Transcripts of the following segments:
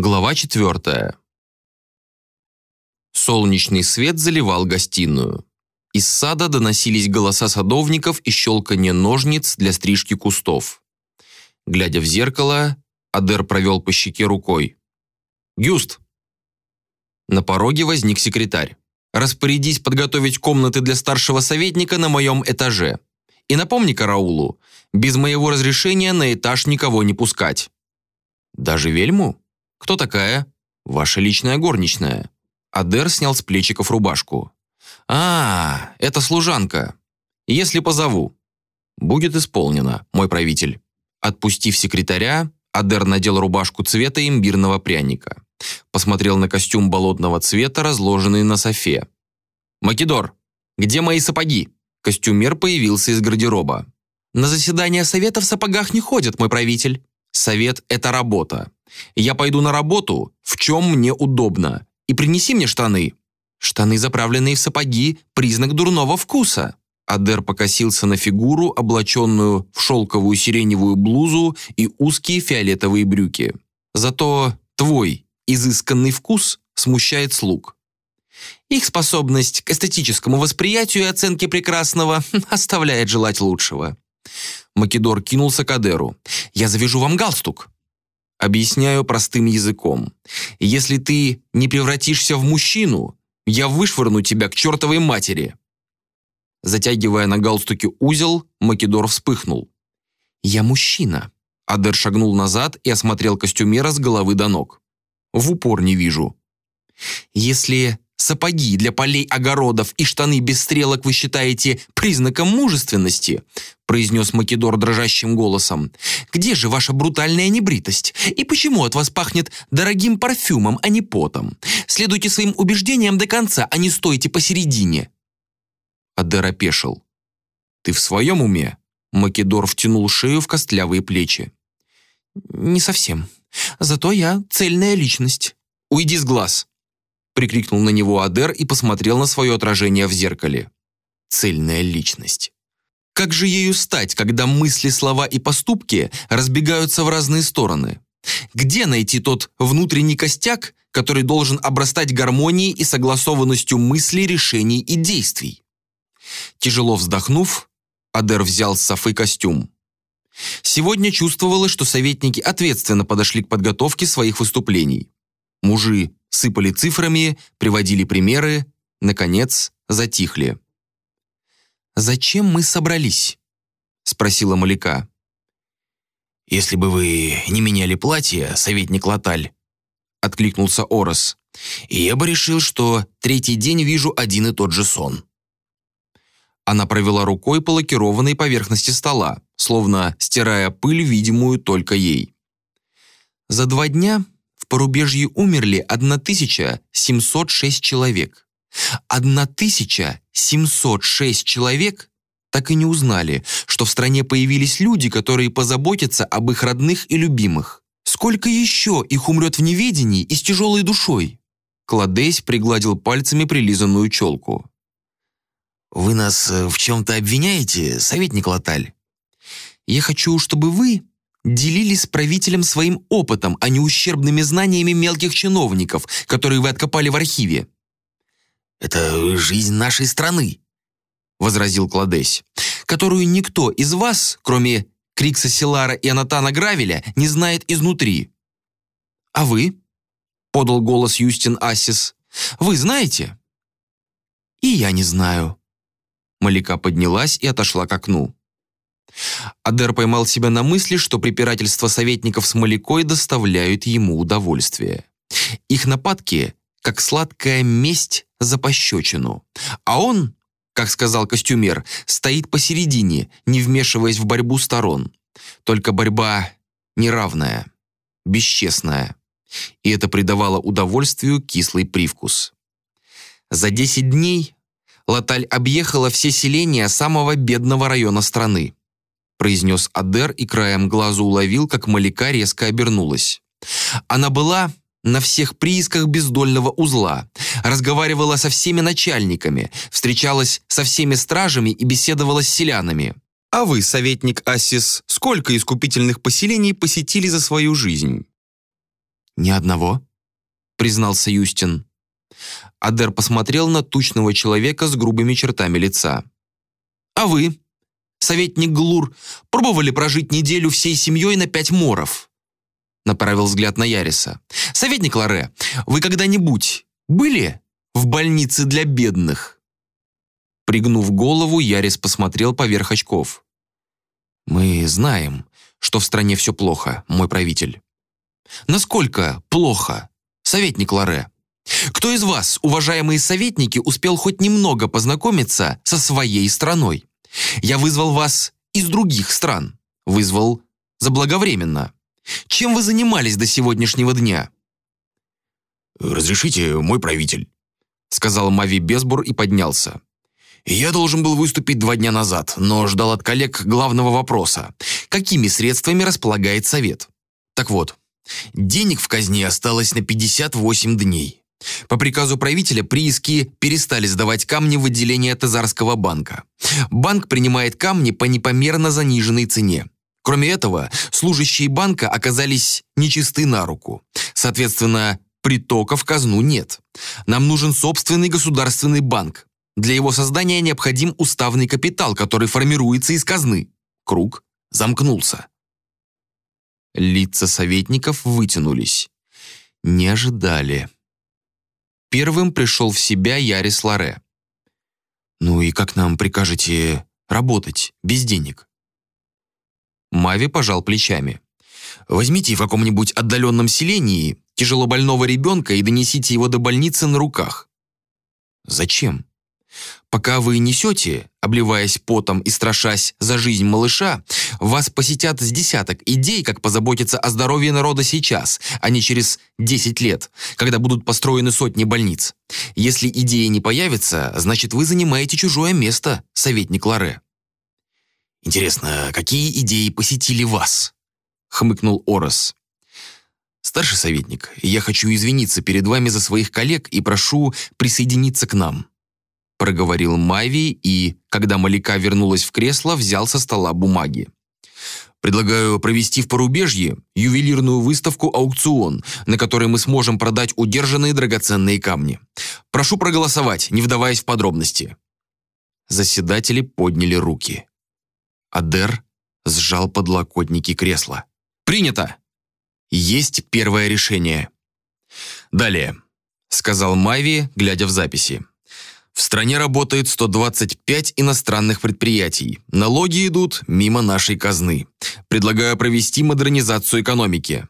Глава четвертая. Солнечный свет заливал гостиную. Из сада доносились голоса садовников и щелканье ножниц для стрижки кустов. Глядя в зеркало, Адер провел по щеке рукой. «Гюст!» На пороге возник секретарь. «Распорядись подготовить комнаты для старшего советника на моем этаже. И напомни караулу, без моего разрешения на этаж никого не пускать». «Даже вельму? Кто такая?» «Ваша личная горничная». Адер снял с плечиков рубашку. «А, это служанка. Если позову». «Будет исполнено, мой правитель». Отпустив секретаря, Адер надел рубашку цвета имбирного пряника. Посмотрел на костюм болотного цвета, разложенный на софе. «Македор, где мои сапоги?» Костюмер появился из гардероба. «На заседание совета в сапогах не ходят, мой правитель. Совет – это работа. Я пойду на работу, в чем мне удобно. И принеси мне штаны». Штаны, заправленные в сапоги, признак дурного вкуса. Адер покосился на фигуру, облаченную в шелковую сиреневую блузу и узкие фиолетовые брюки. Зато твой изысканный вкус смущает слуг. Их способность к эстетическому восприятию и оценке прекрасного оставляет желать лучшего. Македор кинулся к Адеру. «Я завяжу вам галстук». Объясняю простым языком. Если ты не превратишься в мужчину, я вышвырну тебя к чертовой матери. Затягивая на галстуке узел, Македор вспыхнул. «Я мужчина». Адер шагнул назад и осмотрел костюмера с головы до ног. «В упор не вижу». «Если сапоги для полей огородов и штаны без стрелок вы считаете признаком мужественности», произнес Македор дрожащим голосом. «Где же ваша брутальная небритость? И почему от вас пахнет дорогим парфюмом, а не потом? Следуйте своим убеждениям до конца, а не стойте посередине». Адер опешил. «Ты в своем уме?» Македор втянул шею в костлявые плечи. «Не совсем. Зато я цельная личность. Уйди с глаз!» Прикрикнул на него Адер и посмотрел на свое отражение в зеркале. «Цельная личность». Как же ею стать, когда мысли, слова и поступки разбегаются в разные стороны? Где найти тот внутренний костяк, который должен обрастать гармонией и согласованностью мыслей, решений и действий? Тяжело вздохнув, Адер взял с Софы костюм. Сегодня чувствовалось, что советники ответственно подошли к подготовке своих выступлений. Мужи сыпали цифрами, приводили примеры, наконец, затихли. «Зачем мы собрались?» — спросила Маляка. «Если бы вы не меняли платье, советник Латаль», — откликнулся Орос, «я бы решил, что третий день вижу один и тот же сон». Она провела рукой по лакированной поверхности стола, словно стирая пыль, видимую только ей. За два дня в порубежье умерли 1706 человек. 1706 человек так и не узнали, что в стране появились люди, которые позаботятся об их родных и любимых. Сколько еще их умрет в неведении и с тяжелой душой? Кладейс пригладил пальцами прилизанную челку. «Вы нас э, в чем-то обвиняете, советник Латаль?» «Я хочу, чтобы вы делились с правителем своим опытом, а не ущербными знаниями мелких чиновников, которые вы откопали в архиве. «Это жизнь нашей страны», — возразил Кладесь, «которую никто из вас, кроме Крикса Силара и Анатана Гравеля, не знает изнутри». «А вы?» — подал голос Юстин Ассис. «Вы знаете?» «И я не знаю». Малика поднялась и отошла к окну. Адер поймал себя на мысли, что препирательства советников с Маликой доставляют ему удовольствие. Их нападки как сладкая месть за пощечину. А он, как сказал костюмер, стоит посередине, не вмешиваясь в борьбу сторон. Только борьба неравная, бесчестная. И это придавало удовольствию кислый привкус. За 10 дней Латаль объехала все селения самого бедного района страны. Произнес Адер и краем глаза уловил, как Малика резко обернулась. Она была на всех приисках бездольного узла, разговаривала со всеми начальниками, встречалась со всеми стражами и беседовала с селянами. А вы, советник Ассис, сколько искупительных поселений посетили за свою жизнь? «Ни одного», — признался Юстин. Адер посмотрел на тучного человека с грубыми чертами лица. «А вы, советник Глур, пробовали прожить неделю всей семьей на пять моров?» Направил взгляд на Яриса. «Советник Ларе, вы когда-нибудь были в больнице для бедных?» Пригнув голову, Ярис посмотрел поверх очков. «Мы знаем, что в стране все плохо, мой правитель». «Насколько плохо, советник Ларе?» Кто из вас, уважаемые советники, успел хоть немного познакомиться со своей страной? Я вызвал вас из других стран. Вызвал заблаговременно. Чем вы занимались до сегодняшнего дня? «Разрешите, мой правитель», — сказал Мави Безбур и поднялся. «Я должен был выступить два дня назад, но ждал от коллег главного вопроса. Какими средствами располагает Совет? Так вот, денег в казне осталось на 58 дней. По приказу правителя прииски перестали сдавать камни в отделение Тазарского банка. Банк принимает камни по непомерно заниженной цене. Кроме этого, служащие банка оказались нечисты на руку. Соответственно, притока в казну нет. Нам нужен собственный государственный банк. Для его создания необходим уставный капитал, который формируется из казны. Круг замкнулся. Лица советников вытянулись. Не ожидали. Первым пришел в себя Ярис Ларе. «Ну и как нам прикажете работать без денег?» Мави пожал плечами. «Возьмите в каком-нибудь отдаленном селении тяжело больного ребенка и донесите его до больницы на руках». «Зачем?» Пока вы несете, обливаясь потом и страшась за жизнь малыша, вас посетят с десяток идей, как позаботиться о здоровье народа сейчас, а не через 10 лет, когда будут построены сотни больниц. Если идеи не появятся, значит вы занимаете чужое место, советник Ларе. «Интересно, какие идеи посетили вас?» — хмыкнул Орос. «Старший советник, я хочу извиниться перед вами за своих коллег и прошу присоединиться к нам проговорил Майви и, когда Малика вернулась в кресло, взял со стола бумаги. Предлагаю провести в порубежье ювелирную выставку-аукцион, на которой мы сможем продать удержанные драгоценные камни. Прошу проголосовать, не вдаваясь в подробности». Заседатели подняли руки. Адер сжал подлокотники кресла. «Принято! Есть первое решение». «Далее», — сказал Майви, глядя в записи. В стране работает 125 иностранных предприятий. Налоги идут мимо нашей казны. Предлагаю провести модернизацию экономики.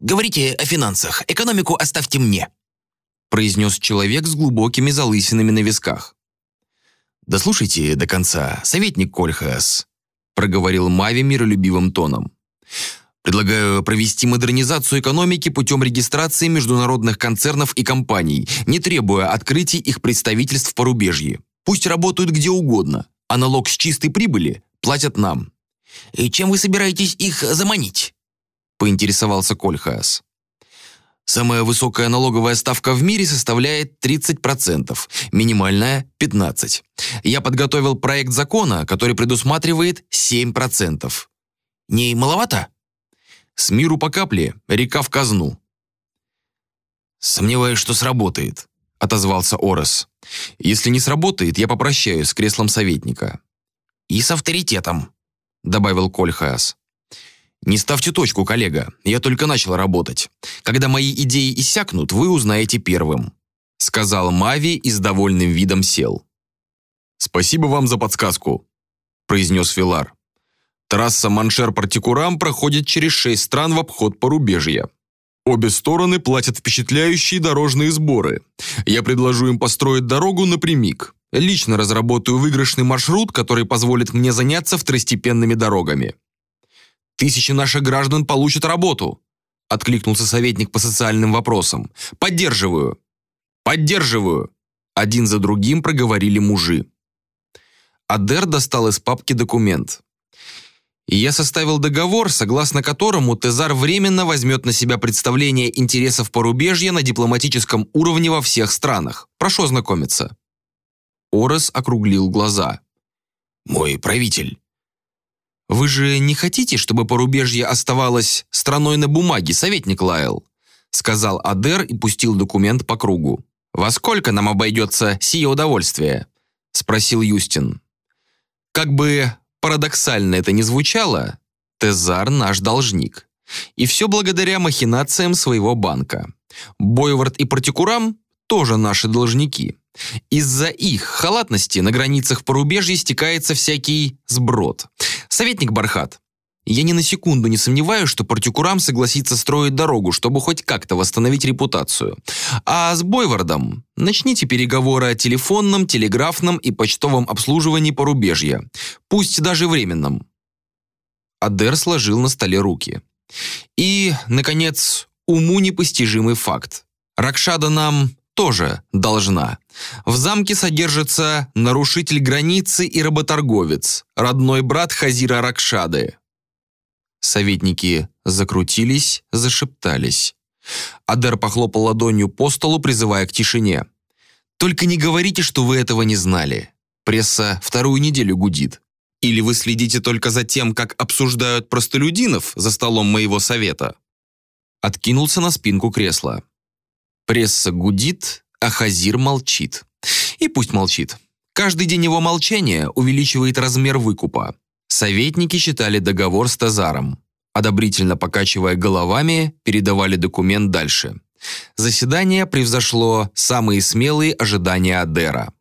«Говорите о финансах. Экономику оставьте мне», произнес человек с глубокими залысинами на висках. «Дослушайте до конца, советник Кольхас», проговорил Мави миролюбивым тоном. Предлагаю провести модернизацию экономики путем регистрации международных концернов и компаний, не требуя открытий их представительств в порубежье. Пусть работают где угодно, а налог с чистой прибыли платят нам. «И чем вы собираетесь их заманить?» – поинтересовался Кольхаас. Самая высокая налоговая ставка в мире составляет 30%, минимальная – 15%. Я подготовил проект закона, который предусматривает 7%. Не маловато? С миру по капле, река в казну». «Сомневаюсь, что сработает», — отозвался Орес. «Если не сработает, я попрощаюсь с креслом советника». «И с авторитетом», — добавил Кольхаас. «Не ставьте точку, коллега. Я только начал работать. Когда мои идеи иссякнут, вы узнаете первым», — сказал Мави и с довольным видом сел. «Спасибо вам за подсказку», — произнес Филар. Трасса Маншер-Партикурам проходит через шесть стран в обход порубежья. Обе стороны платят впечатляющие дорожные сборы. Я предложу им построить дорогу напрямик. Лично разработаю выигрышный маршрут, который позволит мне заняться второстепенными дорогами. Тысячи наших граждан получат работу, откликнулся советник по социальным вопросам. Поддерживаю. Поддерживаю. Один за другим проговорили мужи. Адер достал из папки документ и я составил договор, согласно которому Тезар временно возьмет на себя представление интересов порубежья на дипломатическом уровне во всех странах. Прошу ознакомиться». Орес округлил глаза. «Мой правитель». «Вы же не хотите, чтобы порубежье оставалось страной на бумаге, советник Лайл?» сказал Адер и пустил документ по кругу. «Во сколько нам обойдется сие удовольствие?» – спросил Юстин. Как бы парадоксально это ни звучало, Тезар наш должник. И все благодаря махинациям своего банка. Бойвард и Партикурам тоже наши должники. Из-за их халатности на границах порубежья стекается всякий сброд. Советник Бархат, я ни на секунду не сомневаюсь, что Партикурам согласится строить дорогу, чтобы хоть как-то восстановить репутацию. А с Бойвардом начните переговоры о телефонном, телеграфном и почтовом обслуживании порубежья. Пусть даже временном. Адер сложил на столе руки. И, наконец, уму непостижимый факт. Ракшада нам тоже должна. В замке содержится нарушитель границы и работорговец, родной брат Хазира Ракшады. Советники закрутились, зашептались. Адер похлопал ладонью по столу, призывая к тишине. «Только не говорите, что вы этого не знали. Пресса вторую неделю гудит. Или вы следите только за тем, как обсуждают простолюдинов за столом моего совета?» Откинулся на спинку кресла. Пресса гудит, а Хазир молчит. И пусть молчит. Каждый день его молчания увеличивает размер выкупа. Советники читали договор с Тазаром. Одобрительно покачивая головами, передавали документ дальше. Заседание превзошло самые смелые ожидания Адера.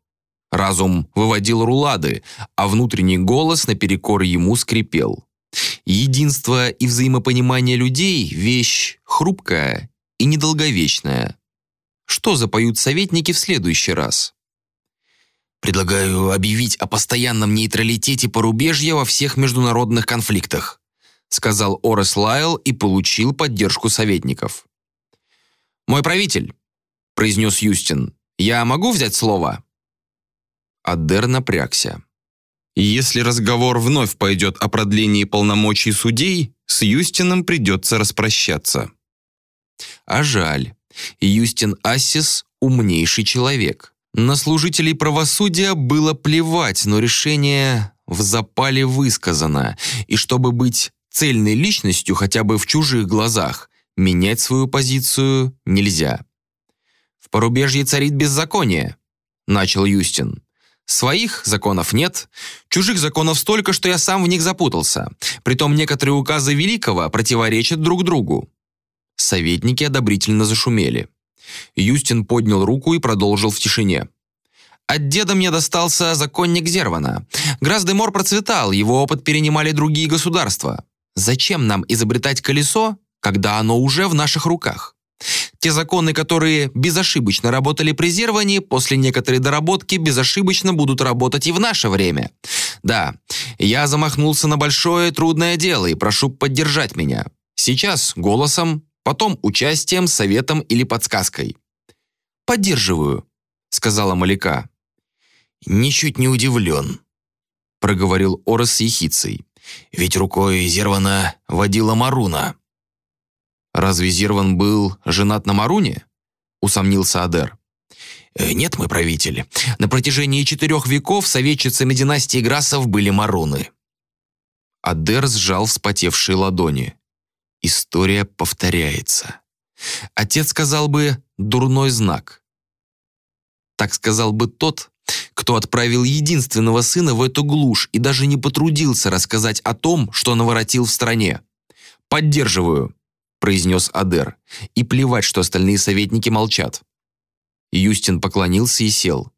Разум выводил рулады, а внутренний голос наперекор ему скрипел. Единство и взаимопонимание людей – вещь хрупкая и недолговечная. Что запоют советники в следующий раз? Предлагаю объявить о постоянном нейтралитете порубежья во всех международных конфликтах, сказал Орес Лайл и получил поддержку советников. Мой правитель, произнес Юстин, я могу взять слово? Адер напрягся. Если разговор вновь пойдет о продлении полномочий судей, с Юстином придется распрощаться. А жаль. Юстин Ассис умнейший человек. На служителей правосудия было плевать, но решение в запале высказано, и чтобы быть цельной личностью хотя бы в чужих глазах, менять свою позицию нельзя. «В порубежье царит беззаконие», — начал Юстин. «Своих законов нет, чужих законов столько, что я сам в них запутался. Притом некоторые указы Великого противоречат друг другу». Советники одобрительно зашумели. Юстин поднял руку и продолжил в тишине. От деда мне достался законник Зервана. Граздемор процветал, его опыт перенимали другие государства. Зачем нам изобретать колесо, когда оно уже в наших руках? Те законы, которые безошибочно работали при Зерване, после некоторой доработки безошибочно будут работать и в наше время. Да, я замахнулся на большое трудное дело и прошу поддержать меня. Сейчас голосом, потом участием, советом или подсказкой. «Поддерживаю», — сказала Маляка. «Ничуть не удивлен», — проговорил Орос с ехицей. «Ведь рукой Зервана водила Маруна». «Разве Зерван был женат на Маруне?» — усомнился Адер. «Э, «Нет, мой правитель. На протяжении четырех веков советчицами династии Грасов были Маруны». Адер сжал вспотевшие ладони. История повторяется. Отец сказал бы «дурной знак». Так сказал бы тот, кто отправил единственного сына в эту глушь и даже не потрудился рассказать о том, что наворотил в стране. «Поддерживаю», — произнес Адер, и плевать, что остальные советники молчат. Юстин поклонился и сел.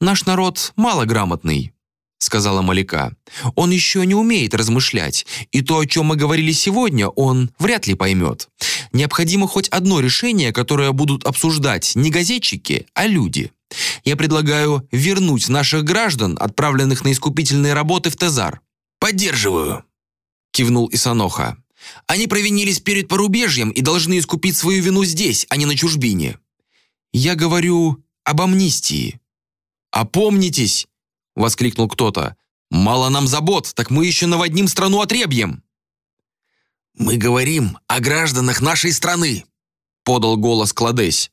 «Наш народ малограмотный», — сказала Маляка. «Он еще не умеет размышлять, и то, о чем мы говорили сегодня, он вряд ли поймет. Необходимо хоть одно решение, которое будут обсуждать не газетчики, а люди. Я предлагаю вернуть наших граждан, отправленных на искупительные работы в Тезар». «Поддерживаю», — кивнул Исаноха. «Они провинились перед порубежьем и должны искупить свою вину здесь, а не на чужбине. Я говорю об амнистии. Опомнитесь!» Воскликнул кто-то. «Мало нам забот, так мы еще наводним страну отребьем!» «Мы говорим о гражданах нашей страны», — подал голос Кладесь.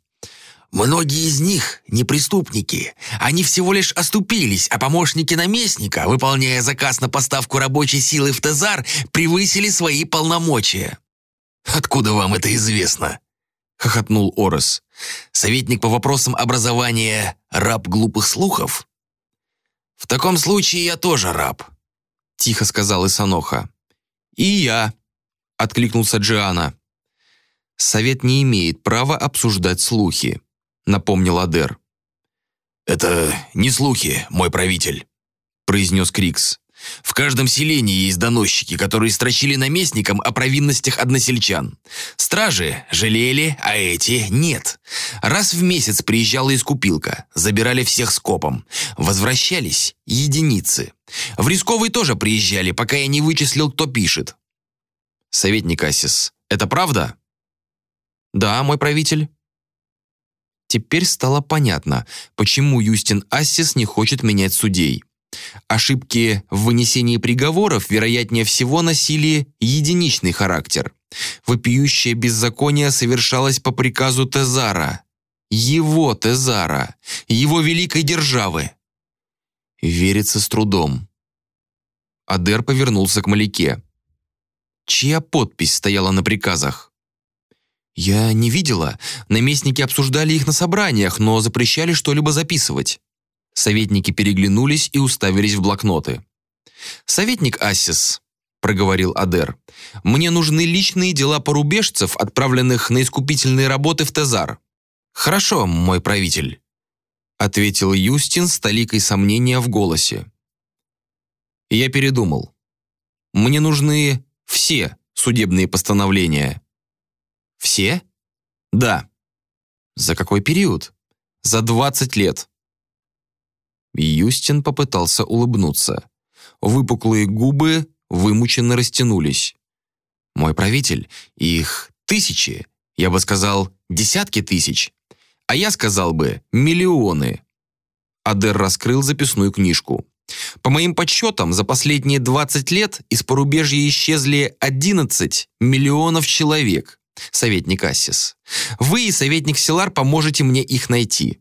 «Многие из них не преступники. Они всего лишь оступились, а помощники наместника, выполняя заказ на поставку рабочей силы в Тезар, превысили свои полномочия». «Откуда вам это известно?» хохотнул Орес. «Советник по вопросам образования – раб глупых слухов?» «В таком случае я тоже раб», – тихо сказал Исаноха. «И я», – откликнулся Джиана. «Совет не имеет права обсуждать слухи», – напомнил Адер. «Это не слухи, мой правитель», – произнес Крикс. В каждом селении есть доносчики, которые строчили наместникам о провинностях односельчан. Стражи жалели, а эти нет. Раз в месяц приезжала искупилка, забирали всех скопом. Возвращались единицы. В рисковый тоже приезжали, пока я не вычислил, кто пишет. Советник Асис, это правда? Да, мой правитель. Теперь стало понятно, почему Юстин Ассис не хочет менять судей. Ошибки в вынесении приговоров, вероятнее всего, носили единичный характер. Вопиющее беззаконие совершалось по приказу Тезара. Его Тезара, его великой державы. Верится с трудом. Адер повернулся к Маляке. Чья подпись стояла на приказах? Я не видела. Наместники обсуждали их на собраниях, но запрещали что-либо записывать. Советники переглянулись и уставились в блокноты. «Советник Ассис», — проговорил Адер, — «мне нужны личные дела порубежцев, отправленных на искупительные работы в Тезар». «Хорошо, мой правитель», — ответил Юстин с толикой сомнения в голосе. «Я передумал. Мне нужны все судебные постановления». «Все?» «Да». «За какой период?» «За 20 лет». Юстин попытался улыбнуться. Выпуклые губы вымученно растянулись. «Мой правитель, их тысячи, я бы сказал, десятки тысяч, а я сказал бы миллионы». Адер раскрыл записную книжку. По моим подсчетам, за последние 20 лет из порубежья исчезли 11 миллионов человек, советник Ассис. Вы и советник Силар поможете мне их найти.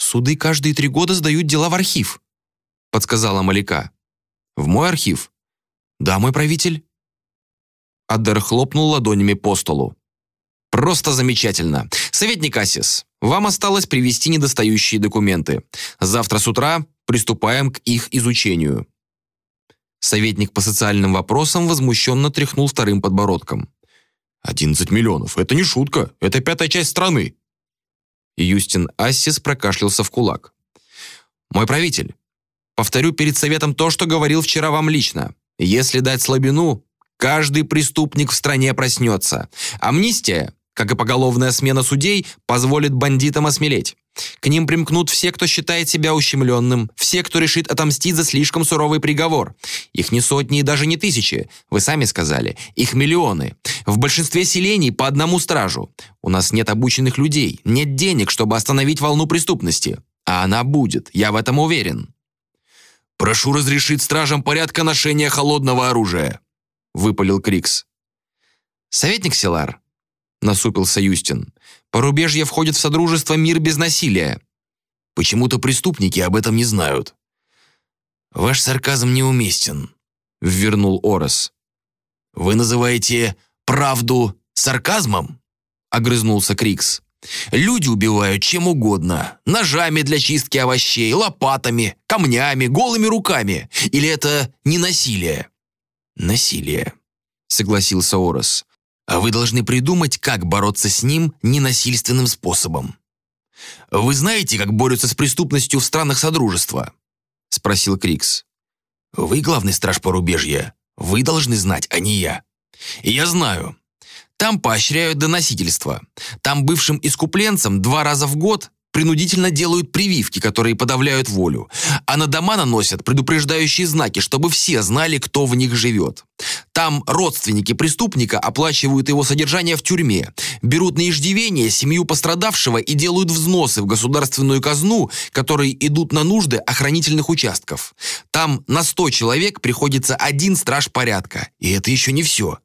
Суды каждые три года сдают дела в архив», — подсказала Маляка. «В мой архив?» «Да, мой правитель». Адер хлопнул ладонями по столу. «Просто замечательно. Советник Асис, вам осталось привести недостающие документы. Завтра с утра приступаем к их изучению». Советник по социальным вопросам возмущенно тряхнул вторым подбородком. «Одиннадцать миллионов. Это не шутка. Это пятая часть страны. Юстин Ассис прокашлялся в кулак. «Мой правитель, повторю перед советом то, что говорил вчера вам лично. Если дать слабину, каждый преступник в стране проснется. Амнистия, как и поголовная смена судей, позволит бандитам осмелеть. К ним примкнут все, кто считает себя ущемленным, все, кто решит отомстить за слишком суровый приговор. Их не сотни и даже не тысячи, вы сами сказали, их миллионы. В большинстве селений по одному стражу. У нас нет обученных людей, нет денег, чтобы остановить волну преступности. А она будет, я в этом уверен. «Прошу разрешить стражам порядка ношения холодного оружия», — выпалил Крикс. «Советник Силар», — насупился Юстин, Порубежье входит в Содружество «Мир без насилия». Почему-то преступники об этом не знают. Ваш сарказм неуместен, ввернул Орос. Вы называете правду сарказмом? Огрызнулся Крикс. Люди убивают чем угодно. Ножами для чистки овощей, лопатами, камнями, голыми руками. Или это не насилие? Насилие, согласился Орос а вы должны придумать, как бороться с ним ненасильственным способом. «Вы знаете, как борются с преступностью в странах Содружества?» — спросил Крикс. «Вы главный страж порубежья. Вы должны знать, а не я. И я знаю. Там поощряют доносительство. Там бывшим искупленцам два раза в год принудительно делают прививки, которые подавляют волю, а на дома наносят предупреждающие знаки, чтобы все знали, кто в них живет. Там родственники преступника оплачивают его содержание в тюрьме, берут на иждивение семью пострадавшего и делают взносы в государственную казну, которые идут на нужды охранительных участков. Там на 100 человек приходится один страж порядка. И это еще не все.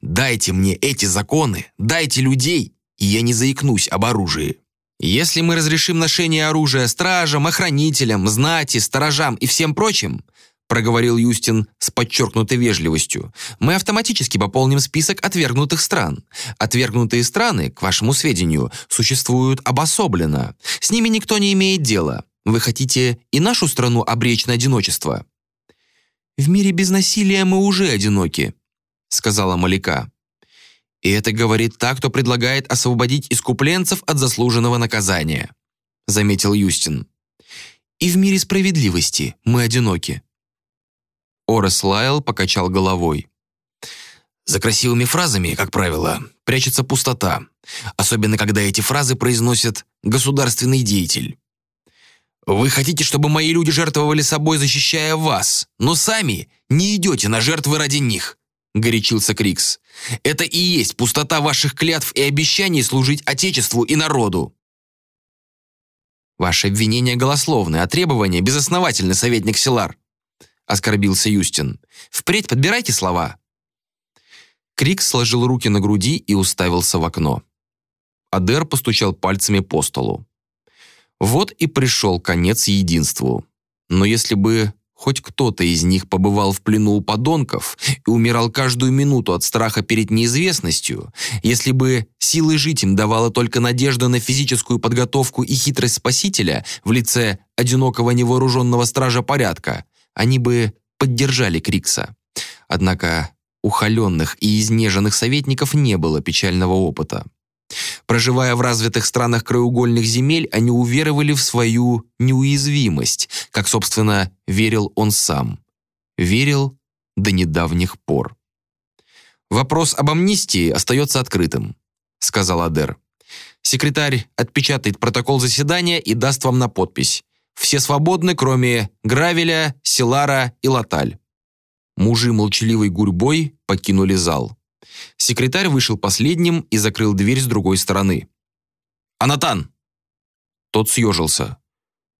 Дайте мне эти законы, дайте людей, и я не заикнусь об оружии. Если мы разрешим ношение оружия стражам, охранителям, знати, сторожам и всем прочим, проговорил Юстин с подчеркнутой вежливостью, мы автоматически пополним список отвергнутых стран. Отвергнутые страны, к вашему сведению, существуют обособленно. С ними никто не имеет дела. Вы хотите и нашу страну обречь на одиночество? В мире без насилия мы уже одиноки, сказала Малика. И это говорит так, кто предлагает освободить искупленцев от заслуженного наказания, заметил Юстин. И в мире справедливости мы одиноки. Орес Лайл покачал головой. За красивыми фразами, как правило, прячется пустота, особенно когда эти фразы произносит государственный деятель. Вы хотите, чтобы мои люди жертвовали собой, защищая вас, но сами не идете на жертвы ради них, горячился Крикс. Это и есть пустота ваших клятв и обещаний служить отечеству и народу. Ваши обвинения голословны, а требования безосновательны, советник Силар оскорбился Юстин. Впредь подбирайте слова. Крик сложил руки на груди и уставился в окно. Адер постучал пальцами по столу. Вот и пришел конец единству. Но если бы хоть кто-то из них побывал в плену у подонков и умирал каждую минуту от страха перед неизвестностью, если бы силы жить им давала только надежда на физическую подготовку и хитрость спасителя в лице одинокого невооруженного стража порядка, они бы поддержали Крикса. Однако у холеных и изнеженных советников не было печального опыта. Проживая в развитых странах краеугольных земель, они уверовали в свою неуязвимость, как, собственно, верил он сам. Верил до недавних пор. «Вопрос об амнистии остается открытым», — сказал Адер. «Секретарь отпечатает протокол заседания и даст вам на подпись. Все свободны, кроме Гравеля, Силара и Латаль. Мужи молчаливой гурьбой покинули зал. Секретарь вышел последним и закрыл дверь с другой стороны. «Анатан!» Тот съежился.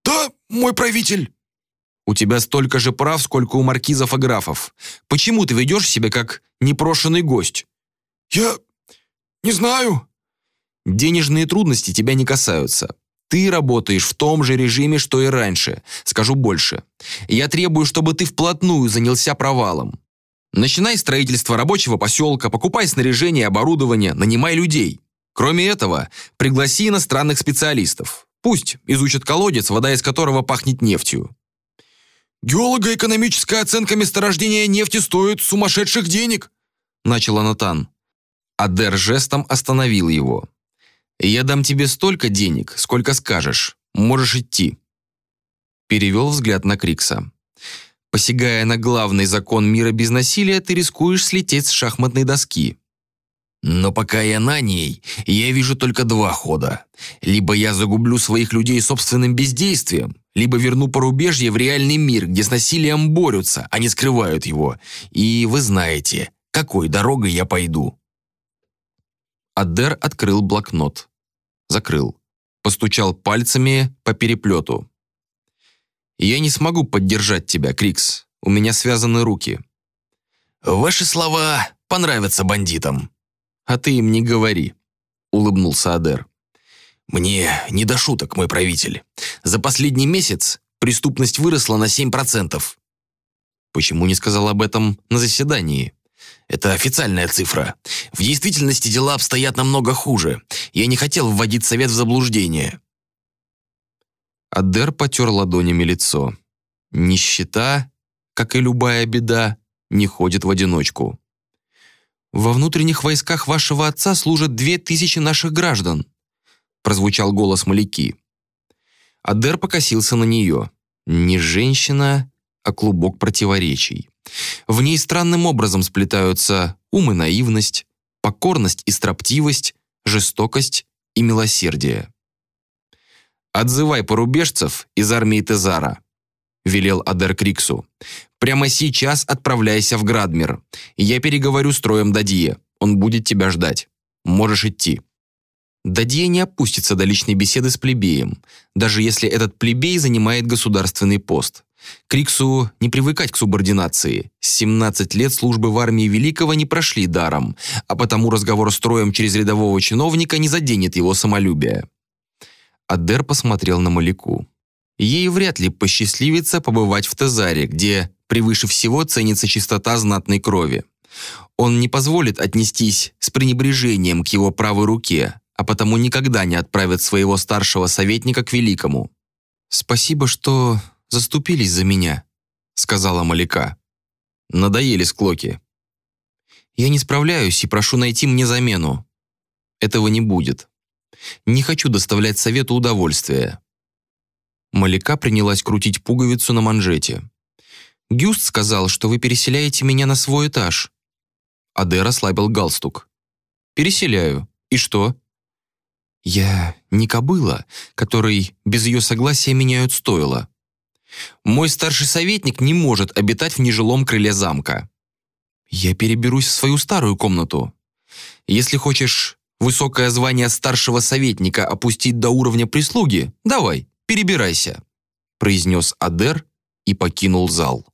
«Да, мой правитель!» «У тебя столько же прав, сколько у маркизов и графов. Почему ты ведешь себя как непрошенный гость?» «Я не знаю». «Денежные трудности тебя не касаются. Ты работаешь в том же режиме, что и раньше. Скажу больше. Я требую, чтобы ты вплотную занялся провалом. Начинай строительство рабочего поселка, покупай снаряжение и оборудование, нанимай людей. Кроме этого, пригласи иностранных специалистов. Пусть изучат колодец, вода из которого пахнет нефтью. «Геолого-экономическая оценка месторождения нефти стоит сумасшедших денег», – начал Анатан. Адер жестом остановил его. «Я дам тебе столько денег, сколько скажешь. Можешь идти». Перевел взгляд на Крикса. «Посягая на главный закон мира без насилия, ты рискуешь слететь с шахматной доски». «Но пока я на ней, я вижу только два хода. Либо я загублю своих людей собственным бездействием, либо верну порубежье в реальный мир, где с насилием борются, а не скрывают его. И вы знаете, какой дорогой я пойду». Адер открыл блокнот закрыл. Постучал пальцами по переплету. «Я не смогу поддержать тебя, Крикс. У меня связаны руки». «Ваши слова понравятся бандитам». «А ты им не говори», — улыбнулся Адер. «Мне не до шуток, мой правитель. За последний месяц преступность выросла на 7%. Почему не сказал об этом на заседании? Это официальная цифра. В действительности дела обстоят намного хуже. Я не хотел вводить совет в заблуждение». Адер потер ладонями лицо. «Нищета, как и любая беда, не ходит в одиночку. Во внутренних войсках вашего отца служат две тысячи наших граждан», прозвучал голос Маляки. Адер покосился на нее. Не женщина, а клубок противоречий. В ней странным образом сплетаются ум и наивность, покорность и строптивость, жестокость и милосердие. «Отзывай порубежцев из армии Тезара», — велел Адер Криксу. «Прямо сейчас отправляйся в Градмир. Я переговорю с Троем Дадье. Он будет тебя ждать. Можешь идти». Дадье не опустится до личной беседы с плебеем, даже если этот плебей занимает государственный пост. Криксу не привыкать к субординации. 17 лет службы в армии Великого не прошли даром, а потому разговор с Троем через рядового чиновника не заденет его самолюбие. Адер посмотрел на Маляку. Ей вряд ли посчастливится побывать в Тезаре, где превыше всего ценится чистота знатной крови. Он не позволит отнестись с пренебрежением к его правой руке, а потому никогда не отправит своего старшего советника к великому. «Спасибо, что заступились за меня», — сказала Маляка. «Надоели склоки. Я не справляюсь и прошу найти мне замену. Этого не будет. Не хочу доставлять совету удовольствия». Маляка принялась крутить пуговицу на манжете. «Гюст сказал, что вы переселяете меня на свой этаж». Адер ослабил галстук. «Переселяю. И что?» «Я не кобыла, которой без ее согласия меняют стойло. Мой старший советник не может обитать в нежилом крыле замка. Я переберусь в свою старую комнату. Если хочешь высокое звание старшего советника опустить до уровня прислуги, давай, перебирайся», произнес Адер и покинул зал.